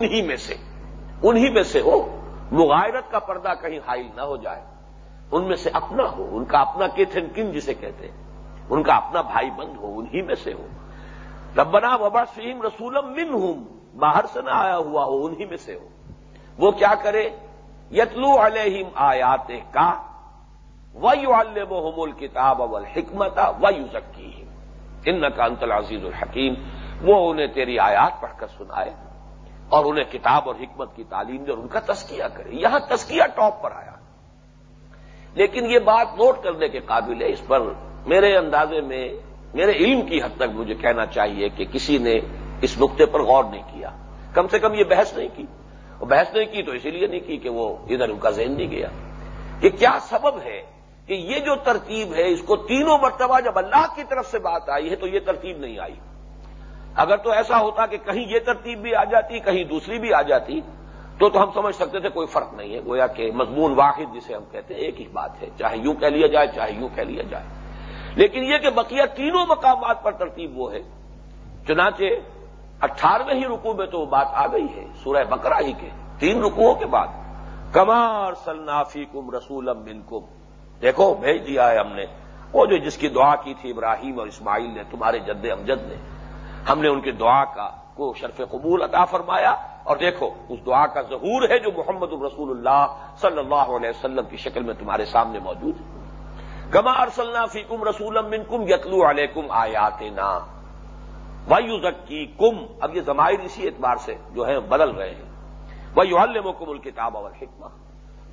انہی میں سے، انہی میں سے ہو، مغائرت کا پردہ کہیں حائل نہ ہو جائے۔ ان میں سے اپنا ہو، ان کا اپنا کیتھن کن جسے کہتے ہیں، ان کا اپنا بھائی بند ہو، انہی میں سے ہو۔ ربنا وبا سیم رسولم من ہوں باہر سے نہ آیا ہوا ہو، انہی میں سے ہو۔ وہ کیا کرے؟ یتلو علیہم آیات کا ویو الحم الکتاب اول حکمت و یو ذکی ان کا انتل عزیز الحکیم۔ وہ انہیں تیری آیات پڑھ کر سنائے۔ اور انہیں کتاب اور حکمت کی تعلیم دے اور ان کا تسکیہ کرے۔ یہاں تسکیہ ٹاپ پر آیا۔ لیکن یہ بات نوٹ کرنے کے قابل ہے، اس پر میرے اندازے میں، میرے علم کی حد تک مجھے کہنا چاہیے کہ کسی نے اس نقطے پر غور نہیں کیا۔ کم سے کم یہ بحث نہیں کی۔ بحث نہیں کی تو اسی لیے نہیں کی کہ وہ ادھر ان کا ذہن نہیں گیا۔ کہ کیا سبب ہے کہ یہ جو ترتیب ہے، اس کو تینوں مرتبہ جب اللہ کی طرف سے بات آئی ہے تو یہ ترتیب نہیں آئی۔ اگر تو ایسا ہوتا کہ کہیں یہ ترتیب بھی آ جاتی، کہیں دوسری بھی آ جاتی، تو تو ہم سمجھ سکتے تھے کوئی فرق نہیں ہے۔ گویا کہ مضمون واحد جسے ہم کہتے ہیں، ایک ہی بات ہے۔ چاہے یوں کہہ لیا جائے، چاہے یوں کہہ لیا جائے۔ لیکن یہ کہ بقیہ تینوں مقامات پر ترتیب وہ ہے۔ چنانچہ اٹھارہویں ہی رکو میں تو وہ بات آ گئی ہے، سورہ بکرا ہی کے تین رکوؤں کے بعد۔ کمار سلنافی کم رسول کم دیکھو، بھیج دیا ہے ہم نے۔ وہ جو جس کی دعا کی تھی ابراہیم اور اسماعیل نے، تمہارے جد امجد نے۔ ہم نے ان کی دعا کا کو شرف قبول عطا فرمایا اور دیکھو، اس دعا کا ظہور ہے جو محمد الرسول اللہ صلی اللہ علیہ وسلم کی شکل میں تمہارے سامنے موجود ہے۔ کما ارسلنا فیکم رسول کم یتلو علیکم آیات نا وایو ذکی کم اب یہ زمائر اسی اعتبار سے جو ہے بدل رہے ہیں۔ وہ یو الکم الکتاب اور حکمہ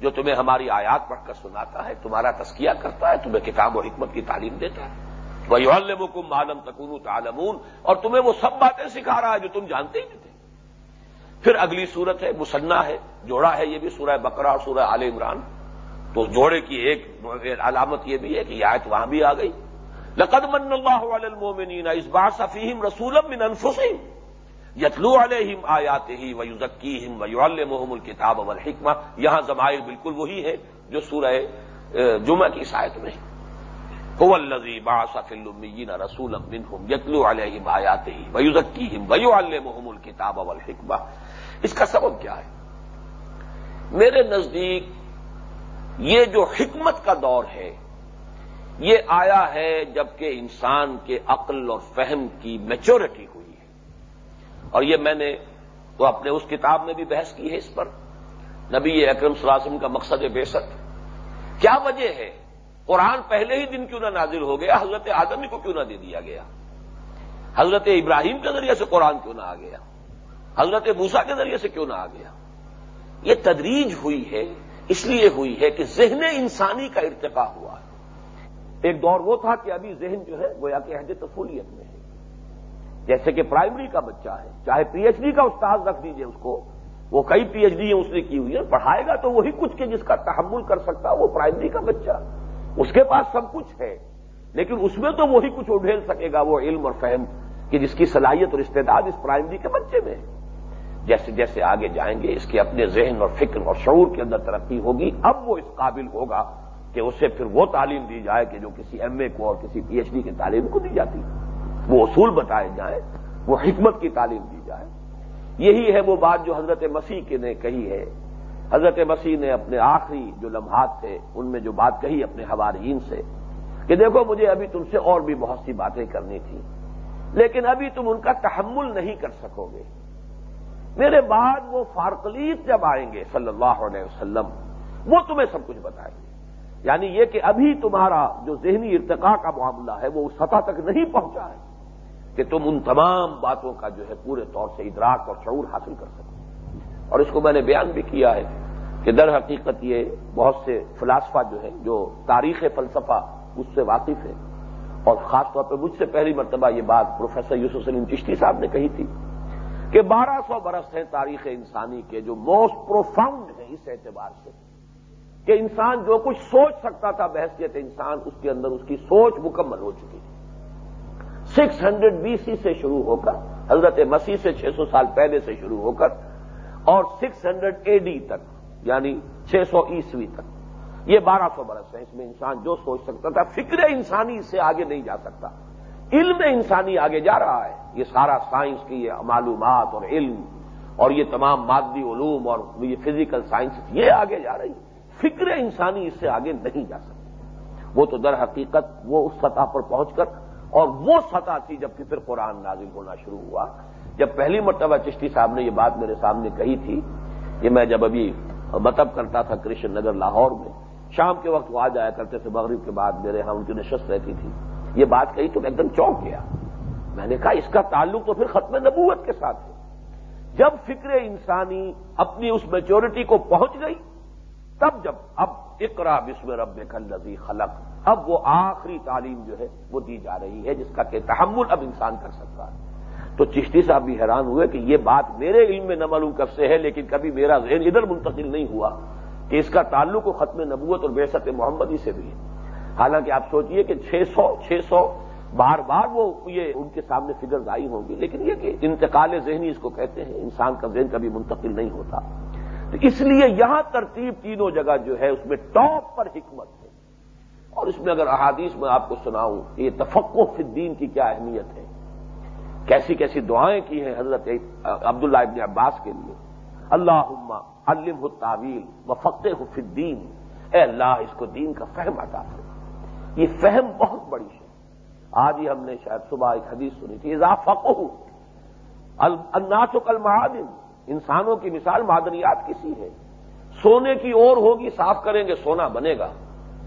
جو تمہیں ہماری آیات پڑھ کر سناتا ہے، تمہارا تسکیہ کرتا ہے، تمہیں کتاب و حکمت کی تعلیم دیتا ہے۔ وہ معلوم تکون تعلمون اور تمہیں وہ سب باتیں سکھا رہا ہے جو تم جانتے ہی نہیں تھے۔ پھر اگلی صورت ہے مسنا ہے، جوڑا ہے، یہ بھی سورہ بکرا اور سورہ عال عمران۔ تو جوڑے کی ایک علامت یہ بھی ہے کہ یہ آیت وہاں بھی آ گئی۔ لقد من اللہ المومنین اس بار صفیم رسولم من انفسیم یتلو علیہم آیات ہی و یوزکیم و محم الکتاب والحکمہ یہاں زمائر بالکل وہی ہے جو سورہ جمعہ کی سائت میں ہے۔ رسول یتلو علیہم آیات ہی ویوزکیم ویو محم الکتاب والحکمہ اس کا سبب کیا ہے؟ میرے نزدیک یہ جو حکمت کا دور ہے، یہ آیا ہے جبکہ انسان کے عقل اور فہم کی میچورٹی ہوئی ہے۔ اور یہ میں نے تو اپنے اس کتاب میں بھی بحث کی ہے اس پر۔ نبی اکرم صلی اللہ علیہ وسلم کا مقصد بے کیا وجہ ہے؟ قرآن پہلے ہی دن کیوں نہ نازل ہو گیا؟ حضرت آدمی کو کیوں نہ دے دیا گیا؟ حضرت ابراہیم کے ذریعے سے قرآن کیوں نہ آ گیا؟ حضرت موسا کے ذریعے سے کیوں نہ آ گیا؟ یہ تدریج ہوئی ہے، اس لیے ہوئی ہے کہ ذہن انسانی کا ارتقا ہوا۔ ہے ایک دور وہ تھا کہ ابھی ذہن جو ہے، گویا کہ عہد تفولیت میں ہے۔ جیسے کہ پرائمری کا بچہ ہے، چاہے پی ایچ ڈی کا استاد رکھ دیجیے اس کو۔ وہ کئی پی ایچ ڈی اس نے کی ہوئی ہے پڑھائے گا تو وہی کچھ کہ جس کا تحمل کر سکتا وہ پرائمری کا بچہ۔ اس کے پاس سب کچھ ہے۔ لیکن اس میں تو وہی کچھ اڈھیل سکے گا، وہ علم اور فہم کہ جس کی صلاحیت اور استعداد اس پرائمری کے بچے میں ہے۔ جیسے جیسے آگے جائیں گے، اس کے اپنے ذہن اور فکر اور شعور کے اندر ترقی ہوگی۔ اب وہ اس قابل ہوگا کہ اسے پھر وہ تعلیم دی جائے کہ جو کسی ایم اے کو اور کسی پی ایچ ڈی کی تعلیم کو دی جاتی۔ وہ اصول بتائے جائیں، وہ حکمت کی تعلیم دی جائے۔ یہی ہے وہ بات جو حضرت مسیح کے نے کہی ہے۔ حضرت مسیح نے اپنے آخری جو لمحات تھے، ان میں جو بات کہی اپنے حوارین سے، کہ دیکھو مجھے ابھی تم سے اور بھی بہت سی باتیں کرنی تھی لیکن ابھی تم ان کا تحمل نہیں کر سکو گے۔ میرے بعد وہ فارقلیت جب آئیں گے صلی اللہ علیہ وسلم، وہ تمہیں سب کچھ بتائیں گے۔ یعنی یہ کہ ابھی تمہارا جو ذہنی ارتقاء کا معاملہ ہے، وہ اس سطح تک نہیں پہنچا ہے کہ تم ان تمام باتوں کا جو ہے پورے طور سے ادراک اور شعور حاصل کر سکو۔ اور اس کو میں نے بیان بھی کیا ہے کہ در حقیقت یہ بہت سے فلاسفہ جو ہے جو تاریخ فلسفہ اس سے واقف ہے اور خاص طور پہ مجھ سے پہلی مرتبہ یہ بات پروفیسر یوسف سلیم چشتی صاحب نے کہی تھی کہ بارہ سو برس ہیں تاریخ انسانی کے جو موسٹ پروفاؤنڈ ہیں اس اعتبار سے کہ انسان جو کچھ سوچ سکتا تھا، بحثیت انسان اس کے اندر اس کی سوچ مکمل ہو چکی سکس ہنڈریڈ بی سی سے شروع ہو کر، حضرت مسیح سے چھ سو سال پہلے سے شروع ہو کر اور سکس ہنڈریڈ اے ڈی تک یعنی چھ سو عیسوی تک۔ یہ بارہ سو برس ہے، اس میں انسان جو سوچ سکتا تھا، فکر انسانی اس سے آگے نہیں جا سکتا۔ علم انسانی آگے جا رہا ہے۔ یہ سارا سائنس کی یہ معلومات اور علم اور یہ تمام مادی علوم اور یہ فزیکل سائنس یہ آگے جا رہی فکر انسانی اس سے آگے نہیں جا سکتی۔ وہ تو در حقیقت وہ اس سطح پر پہنچ کر، اور وہ سطح تھی جبکہ پھر قرآن نازل ہونا شروع ہوا۔ جب پہلی مرتبہ چشتی صاحب نے یہ بات میرے سامنے کہی تھی کہ میں جب ابھی متب کرتا تھا کرشن نگر لاہور میں، شام کے وقت وہ آ جایا کرتے تھے، مغرب کے بعد میرے ہاں ان کی نشست رہتی تھی۔ یہ بات کہی تو میں ایک دم چونک گیا۔ میں نے کہا، اس کا تعلق تو پھر ختم نبوت کے ساتھ ہے۔ جب فکر انسانی اپنی اس میچورٹی کو پہنچ گئی، تب جب اب اقرا بسم رب کل خلق، اب وہ آخری تعلیم جو ہے وہ دی جا رہی ہے، جس کا کہ تحمل اب انسان کر سکتا ہے۔ تو چشتی صاحب بھی حیران ہوئے کہ یہ بات میرے علم میں نہ معلوم کب سے ہے، لیکن کبھی میرا ذہن ادھر منتقل نہیں ہوا کہ اس کا تعلق ختم نبوت اور بےست محمدی سے بھی ہے۔ حالانکہ آپ سوچئے کہ چھ سو چھ سو بار بار وہ یہ ان کے سامنے فگر آئی ہوں گی، لیکن یہ کہ انتقال ذہنی اس کو کہتے ہیں، انسان کا ذہن کبھی منتقل نہیں ہوتا۔ تو اس لیے یہاں ترتیب تینوں جگہ جو ہے، اس میں ٹاپ پر حکمت ہے۔ اور اس میں اگر احادیث میں آپ کو سناؤں، یہ تفقو فی الدین کی کیا اہمیت ہے؟ کیسی کیسی دعائیں کی ہیں حضرت عبداللہ ابن عباس کے لیے۔ اللہ علم تعویل و فقح الدین۔ اے اللہ، اس کو دین کا فہم عطا کر یہ فہم بہت بڑی ہے۔ آج ہی ہم نے شاید صبح ایک حدیث سنی تھی اضافہ الناس و کل معادن انسانوں کی مثال معدنیات کسی ہے۔ سونے کی اور ہوگی، صاف کریں گے، سونا بنے گا۔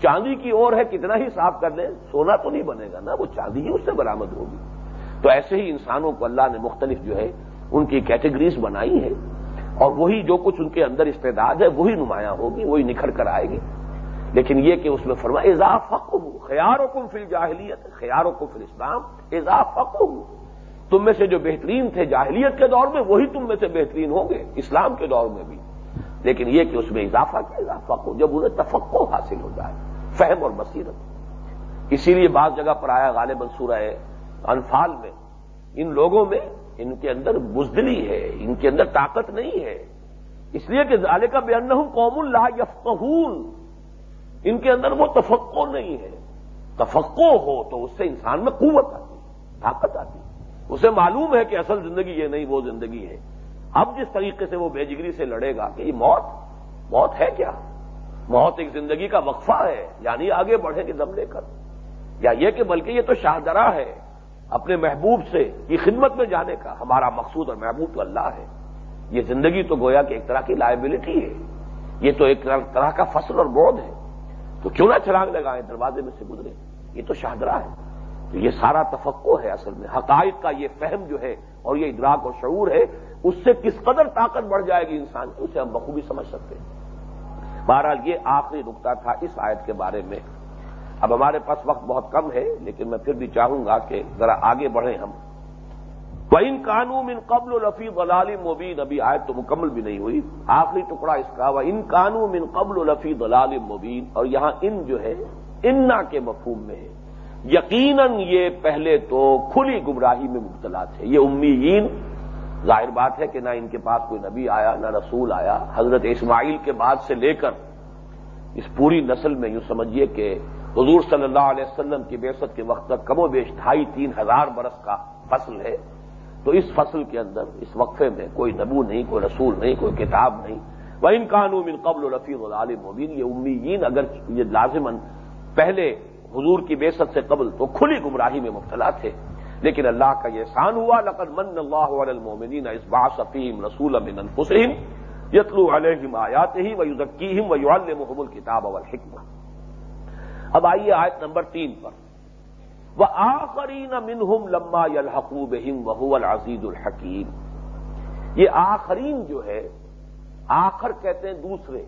چاندی کی اور ہے، کتنا ہی صاف کر دیں سونا تو نہیں بنے گا نا، وہ چاندی ہی اس سے برامد ہوگی۔ تو ایسے ہی انسانوں کو اللہ نے مختلف جو ہے ان کی کیٹیگریز بنائی ہے اور وہی جو کچھ ان کے اندر استعداد ہے، وہی نمایاں ہوگی، وہی نکھر کر آئے گی۔ لیکن یہ کہ اس میں فرما اضافہ خیار و کم فل جاہلیت خیار و کم فل اسلام اضافہ تم میں سے جو بہترین تھے جاہلیت کے دور میں، وہی تم میں سے بہترین ہوں گے اسلام کے دور میں بھی۔ لیکن یہ کہ اس میں اضافہ کیا اضافہ کو جب انہیں تفقو حاصل ہو جائے، فہم اور بصیرت۔ اسی لیے بعض جگہ پر آیا غالب منصورہ ہے انفال میں، ان لوگوں میں ان کے اندر بزدلی ہے، ان کے اندر طاقت نہیں ہے۔ اس لیے کہ ظالے کا بے ہوں قوم اللہ یفقہون، ان کے اندر وہ تفقو نہیں ہے۔ تفقو ہو تو اس سے انسان میں قوت آتی، طاقت آتی۔ اسے معلوم ہے کہ اصل زندگی یہ نہیں، وہ زندگی ہے۔ اب جس طریقے سے وہ بے جگری سے لڑے گا کہ یہ موت موت ہے کیا؟ موت ایک زندگی کا وقفہ ہے یعنی آگے بڑھے گے دم لے کر۔ یا یہ کہ بلکہ یہ تو شاہدرا ہے۔ اپنے محبوب سے کی خدمت میں جانے کا ہمارا مقصود اور محبوب تو اللہ ہے۔ یہ زندگی تو گویا کہ ایک طرح کی لائبلٹی ہے۔ یہ تو ایک طرح کا فصل اور بودھ ہے۔ تو کیوں نہ چھلانگ لگائیں دروازے میں سے گزرے؟ یہ تو شاہدرا ہے۔ تو یہ سارا تفقو ہے اصل میں۔ حقائق کا یہ فہم جو ہے اور یہ ادراک اور شعور ہے، اس سے کس قدر طاقت بڑھ جائے گی انسان کی، اسے ہم بخوبی سمجھ سکتے ہیں۔ بہرحال یہ آخری نقطہ تھا اس آیت کے بارے میں۔ اب ہمارے پاس وقت بہت کم ہے، لیکن میں پھر بھی چاہوں گا کہ ذرا آگے بڑھیں ہم۔ وہ ان قانون ان قبل الفی ولال مبین ابھی آیت تو مکمل بھی نہیں ہوئی۔ آخری ٹکڑا اس کا وہ ان قانون ان قبل الفی ولال مبین اور یہاں ان جو ہے، انا کے مفہوم میں ہے۔ یقیناً یہ پہلے تو کھلی گمراہی میں مبتلا تھے۔ یہ امیین، ظاہر بات ہے کہ نہ ان کے پاس کوئی نبی آیا، نہ رسول آیا۔ حضرت اسماعیل کے بعد سے لے کر اس پوری نسل میں یوں سمجھیے کہ حضور صلی اللہ علیہ وسلم کی بیست کے وقت تک کم و بیش ڈھائی تین ہزار برس کا فصل ہے۔ تو اس فصل کے اندر، اس وقفے میں کوئی نبو نہیں، کوئی رسول نہیں، کوئی کتاب نہیں۔ وہ ان قانون ان قبل رفیع العالم مبین یہ امیین اگر یہ لازمن پہلے حضور کی بیست سے قبل تو کھلی گمراہی میں مبتلا تھے۔ لیکن اللہ کا یہ احسان ہوا، لقد من اللہ علی المومنین اس باسفیم رسول من انفسہم یتلو علیہم آیات ہی ویزکیہم ویعلمہم الکتاب والحکمہ اب آئیے آیت نمبر تین پر۔ وہ آخری منہم لما یلحقوب وہو العزیز الحکیم یہ آخرین جو ہے، آخر کہتے ہیں دوسرے۔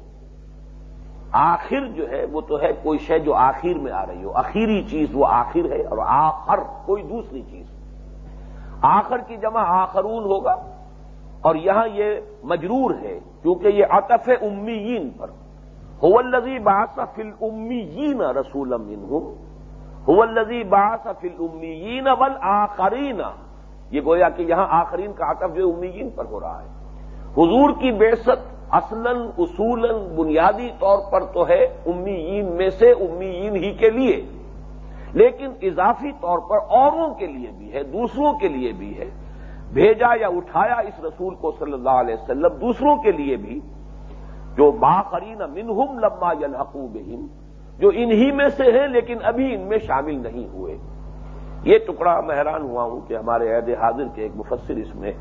آخر جو ہے، وہ تو ہے کوئی شے جو آخر میں آ رہی ہو۔ آخری چیز وہ آخر ہے اور آخر کوئی دوسری چیز۔ آخر کی جمع آخرون ہوگا اور یہاں یہ مجرور ہے، کیونکہ یہ عطف امیین پر۔ الزی باس فل امیین رسول الزی باس فل امیین اول آخرین یہ گویا کہ یہاں آخرین کا عطف جو امیین پر ہو رہا ہے. حضور کی بیست اصلا، اصولا، بنیادی طور پر تو ہے امیین میں سے امیین ہی کے لیے. لیکن اضافی طور پر اوروں کے لیے بھی ہے، دوسروں کے لیے بھی ہے. بھیجا یا اٹھایا اس رسول کو صلی اللہ علیہ وسلم دوسروں کے لیے بھی. جو باقرین منہم لما یلحقو بہم، جو انہی میں سے ہیں لیکن ابھی ان میں شامل نہیں ہوئے۔ یہ ٹکڑا میں حیران ہوا ہوں کہ ہمارے عہد حاضر کے ایک مفسر اس میں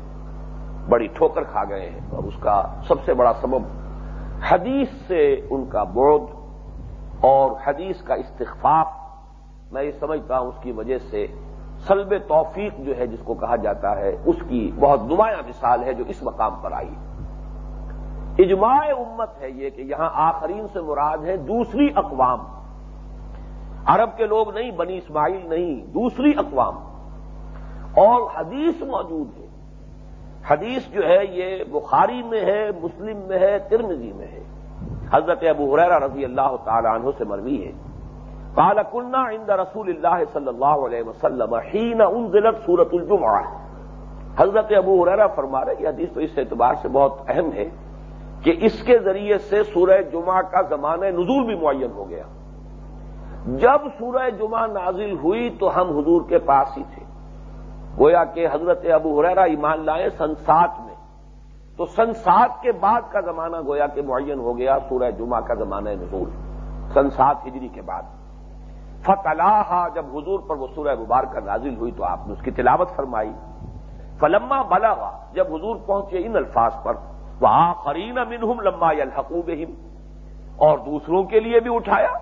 بڑی ٹھوکر کھا گئے ہیں اور اس کا سب سے بڑا سبب حدیث سے ان کا بودھ اور حدیث کا استخفاف میں یہ سمجھتا ہوں اس کی وجہ سے سلب توفیق جو ہے جس کو کہا جاتا ہے، اس کی بہت نمایاں مثال ہے جو اس مقام پر آئی۔ ہے اجماع امت ہے یہ کہ یہاں آخرین سے مراد ہے دوسری اقوام۔ عرب کے لوگ نہیں، بنی اسماعیل نہیں، دوسری اقوام۔ اور حدیث موجود ہے۔ حدیث جو ہے یہ بخاری میں ہے، مسلم میں ہے ترمزی میں ہے۔ حضرت ابو حریرہ رضی اللہ تعالی عنہ سے مروی ہے۔ قال كنا عند رسول اللہ صلی اللہ علیہ وسلم حين انزلت سورت الجمعہ۔ حضرت ابو حریرہ فرما رہے یہ حدیث تو اس اعتبار سے بہت اہم ہے۔ کہ اس کے ذریعے سے سورہ جمعہ کا زمانہ نزول بھی معین ہو گیا۔ جب سورہ جمعہ نازل ہوئی تو ہم حضور کے پاس ہی تھے۔ گویا کہ حضرت ابو حریرہ ایمان لائے سن سات میں۔ تو سن سات کے بعد کا زمانہ گویا کہ معین ہو گیا، سورہ جمعہ کا زمانہ نزول۔ سن سات ہجری کے بعد۔ فتح جب حضور پر وہ سورہ مبارکہ نازل ہوئی تو آپ نے اس کی تلاوت فرمائی۔ فلما بلا جب حضور پہنچے ان الفاظ پر۔ وہ منہم لما الحقوب اور دوسروں کے لیے بھی اٹھایا،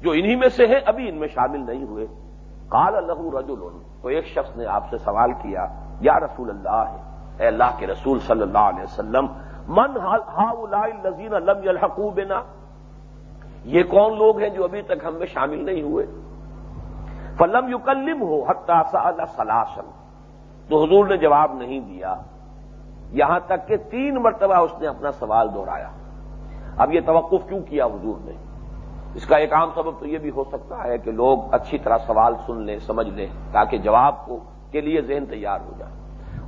جو انہی میں سے ہیں، ابھی ان میں شامل نہیں ہوئے۔ کال اللہ رجل تو ایک شخص نے آپ سے سوال کیا، یا رسول اللہ، اے اللہ کے رسول صلی اللہ علیہ وسلم، من ہا لذین لم الحقوبنا یہ کون لوگ ہیں جو ابھی تک ہم میں شامل نہیں ہوئے؟ فلم یکلم ہو سلاسل، تو حضور نے جواب نہیں دیا۔ یہاں تک کہ تین مرتبہ اس نے اپنا سوال دہرایا۔ اب یہ توقف کیوں کیا حضور نے؟ اس کا ایک عام سبب تو یہ بھی ہو سکتا ہے کہ لوگ اچھی طرح سوال سن لیں، سمجھ لیں، تاکہ جواب کو کے لیے ذہن تیار ہو جائے۔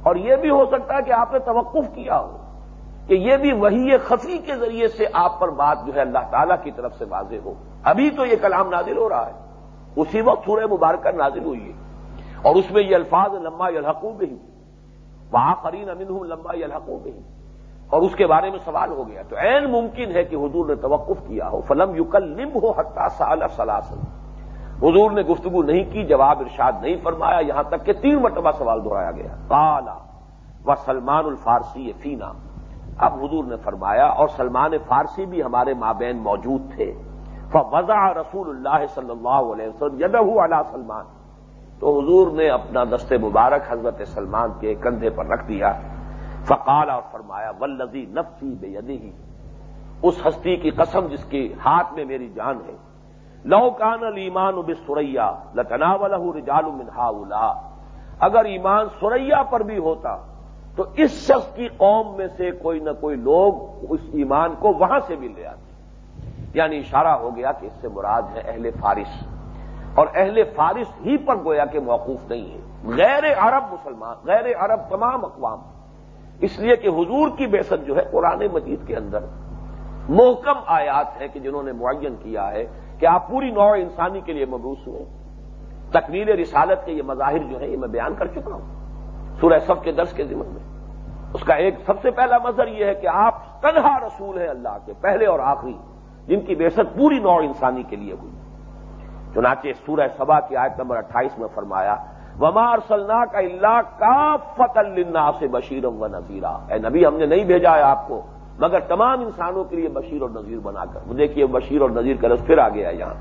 اور یہ بھی ہو سکتا ہے کہ آپ نے توقف کیا ہو کہ یہ بھی وہی خفی کے ذریعے سے آپ پر بات جو ہے اللہ تعالیٰ کی طرف سے واضح ہو۔ ابھی تو یہ کلام نازل ہو رہا ہے۔ اسی وقت سورہ مبارکہ نازل ہوئی ہے۔ اور اس میں یہ الفاظ لمبا الحقوب ہی وہاں فرین امین ہوں لمبا الحقوب اور اس کے بارے میں سوال ہو گیا۔ تو عین ممکن ہے کہ حضور نے توقف کیا ہو۔ فلم یوکل نم ہو حتہ سال سلاسل حضور نے گفتگو نہیں کی، جواب ارشاد نہیں فرمایا۔ یہاں تک کہ تین مرتبہ سوال دہرایا گیا۔ کالا و سلمان الفارسی فینا۔ اب حضور نے فرمایا، اور سلمان فارسی بھی ہمارے مابین موجود تھے۔ وضع رسول اللہ صلی اللہ علیہ وسلم یدہ علی سلمان۔ تو حضور نے اپنا دست مبارک حضرت سلمان کے کندھے پر رکھ دیا۔ فقال، اور فرمایا ولزی نفسی بے یدی اس ہستی کی قسم جس کے ہاتھ میں میری جان ہے۔ لو کان المان اب سوریا لتنا رجال منہا اگر ایمان سوریا پر بھی ہوتا، تو اس شخص کی قوم میں سے کوئی نہ کوئی لوگ اس ایمان کو وہاں سے بھی لے آتے۔ یعنی اشارہ ہو گیا کہ اس سے مراد ہے اہل فارس۔ اور اہل فارس ہی پر گویا کہ موقوف نہیں ہے غیر عرب مسلمان، غیر عرب تمام اقوام۔ اس لیے کہ حضور کی بےسط جو ہے قرآن مجید کے اندر محکم آیات ہیں کہ جنہوں نے معین کیا ہے کہ آپ پوری نوع انسانی کے لیے مبوس ہوئے۔ تکمیل رسالت کے یہ مظاہر جو ہیں یہ میں بیان کر چکا ہوں۔ سورہ سب کے درس کے ذمن میں۔ اس کا ایک سب سے پہلا مظہر یہ ہے کہ آپ تنہا رسول ہیں اللہ کے پہلے اور آخری، جن کی بےسط پوری نوع انسانی کے لیے ہوئی۔ چنانچہ سورہ سبا کی آیت نمبر اٹھائیس میں فرمایا ومار سلنا کا اللہ کا فت اللہ سے بشیر و نذیرہ اے نبی، ہم نے نہیں بھیجا ہے آپ کو، مگر تمام انسانوں کے لیے بشیر اور نذیر بنا کر۔ وہ دیکھیے، بشیر اور نذیر کا رس پھر آ گیا یہاں۔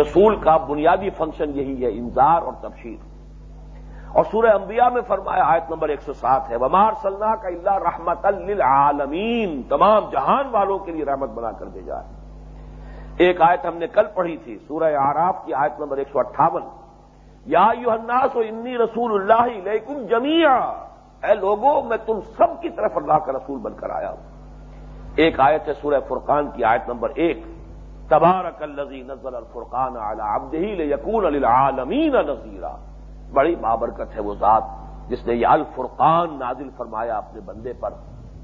رسول کا بنیادی فنکشن یہی ہے، انذار اور تبشیر۔ اور سورہ انبیاء میں فرمایا، آیت نمبر ایک سو سات ہے ومار صلاح کا اللہ رحمت للعالمین تمام جہان والوں کے لیے رحمت بنا کر دے جائے ایک آیت ہم نے کل پڑھی تھی، سورہ آراف کی آیت نمبر ایک سو اٹھاون۔ یا یو الناس و انی رسول اللہ علیکم جمیا اے لوگوں میں تم سب کی طرف اللہ کا رسول بن کر آیا ہوں۔ ایک آیت ہے سورہ فرقان کی آیت نمبر ایک۔ تبارک الزی نزل الفرقان علی عبدہ لیکون للعالمین نذیرہ بڑی بابرکت ہے وہ ذات جس نے یہ الفرقان نازل فرمایا اپنے بندے پر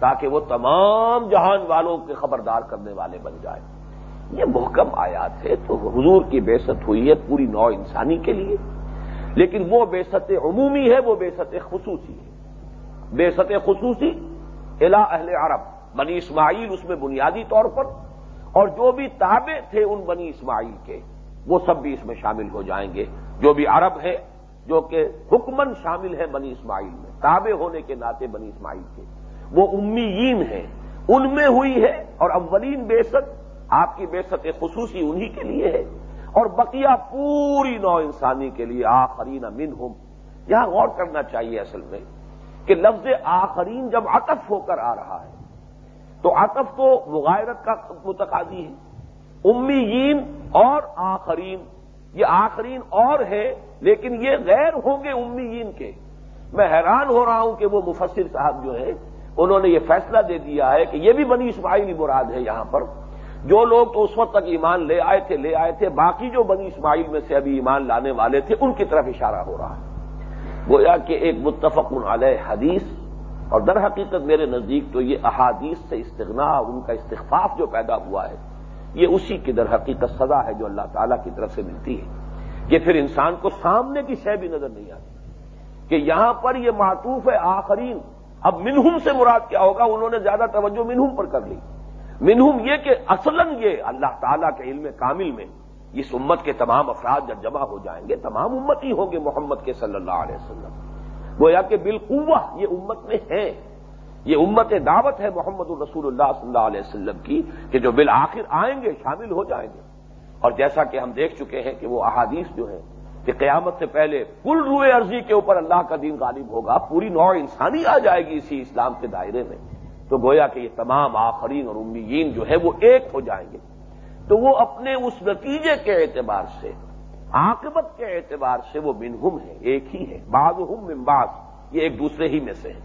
تاکہ وہ تمام جہان والوں کے خبردار کرنے والے بن جائے۔ یہ محکم آیات ہے تو حضور کی بےست ہوئی ہے پوری نو انسانی کے لیے۔ لیکن وہ بےست عمومی ہے، وہ بےست خصوصی ہے۔ بے ست خصوصی الا اہل عرب، بنی اسماعیل اس میں بنیادی طور پر۔ اور جو بھی تابع تھے ان بنی اسماعیل کے، وہ سب بھی اس میں شامل ہو جائیں گے۔ جو بھی عرب ہے جو کہ حکمن شامل ہے بنی اسماعیل میں، تابع ہونے کے ناطے بنی اسماعیل کے۔ وہ امیین ہیں۔ ان میں ہوئی ہے اور اولین بے ست آپ کی بے ست خصوصی انہی کے لیے ہے۔ اور بقیہ پوری نو انسانی کے لیے آخرین امن ہوں یہاں غور کرنا چاہیے اصل میں کہ لفظ آخرین جب عطف ہو کر آ رہا ہے، تو عطف تو مغائرت کا متقاضی ہے۔ امیین اور آخرین، یہ آخرین اور ہے، لیکن یہ غیر ہوں گے امیین کے۔ میں حیران ہو رہا ہوں کہ وہ مفسر صاحب جو ہے انہوں نے یہ فیصلہ دے دیا ہے کہ یہ بھی بنی اسماعیلی مراد ہے یہاں پر۔ جو لوگ تو اس وقت تک ایمان لے آئے تھے، لے آئے تھے، باقی جو بنی اسماعیل میں سے ابھی ایمان لانے والے تھے، ان کی طرف اشارہ ہو رہا ہے۔ گویا کہ ایک متفق علیہ حدیث، اور در حقیقت میرے نزدیک تو یہ احادیث سے استغنا، ان کا استخفاف جو پیدا ہوا ہے، یہ اسی کی در حقیقت سزا ہے جو اللہ تعالیٰ کی طرف سے ملتی ہے۔ کہ پھر انسان کو سامنے کی شے بھی نظر نہیں آتی۔ کہ یہاں پر یہ معطوف ہے آخرین، اب منہم سے مراد کیا ہوگا؟ انہوں نے زیادہ توجہ منہم پر کر لی۔ منہم یہ کہ اصلاً یہ اللہ تعالیٰ کے علم کامل میں اس امت کے تمام افراد جب جمع ہو جائیں گے، تمام امت ہی ہوں گے محمد کے صلی اللہ علیہ وسلم۔ گویا کہ بالقوہ یہ امت میں ہے یہ امت دعوت ہے محمد الرسول اللہ صلی اللہ علیہ وسلم کی کہ جو بالآخر آئیں گے، شامل ہو جائیں گے۔ اور جیسا کہ ہم دیکھ چکے ہیں کہ وہ احادیث جو ہے کہ قیامت سے پہلے کل روئے عرضی کے اوپر اللہ کا دین غالب ہوگا، پوری نوع انسانی آ جائے گی اسی اسلام کے دائرے میں۔ تو گویا کہ یہ تمام آخرین اور امیین جو ہے وہ ایک ہو جائیں گے۔ تو وہ اپنے اس نتیجے کے اعتبار سے، عاقبت کے اعتبار سے وہ منہم ہے ایک ہی ہے بعض ہم ممباز یہ ایک دوسرے ہی میں سے ہے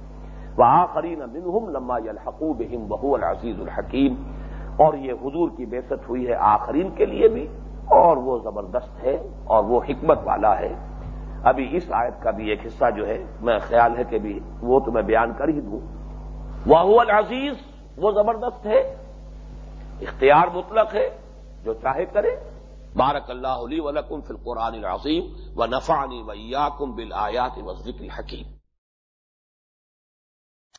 وہ آخرین منہم لما الحقوب ہم بہو العزیز الحکیم۔ اور یہ حضور کی بےست ہوئی ہے آخرین کے لیے بھی، اور وہ زبردست ہے اور وہ حکمت والا ہے۔ ابھی اس آیت کا بھی ایک حصہ جو ہے، میں خیال ہے کہ بھی وہ تو میں بیان کر ہی دوں۔ واہو العزیز، وہ زبردست ہے، اختیار مطلق ہے، جو چاہے کرے۔ بارک اللہ علی ولکم فی القرآن العظیم و نفانی ویاکم بل آیات و ذکر حکیم۔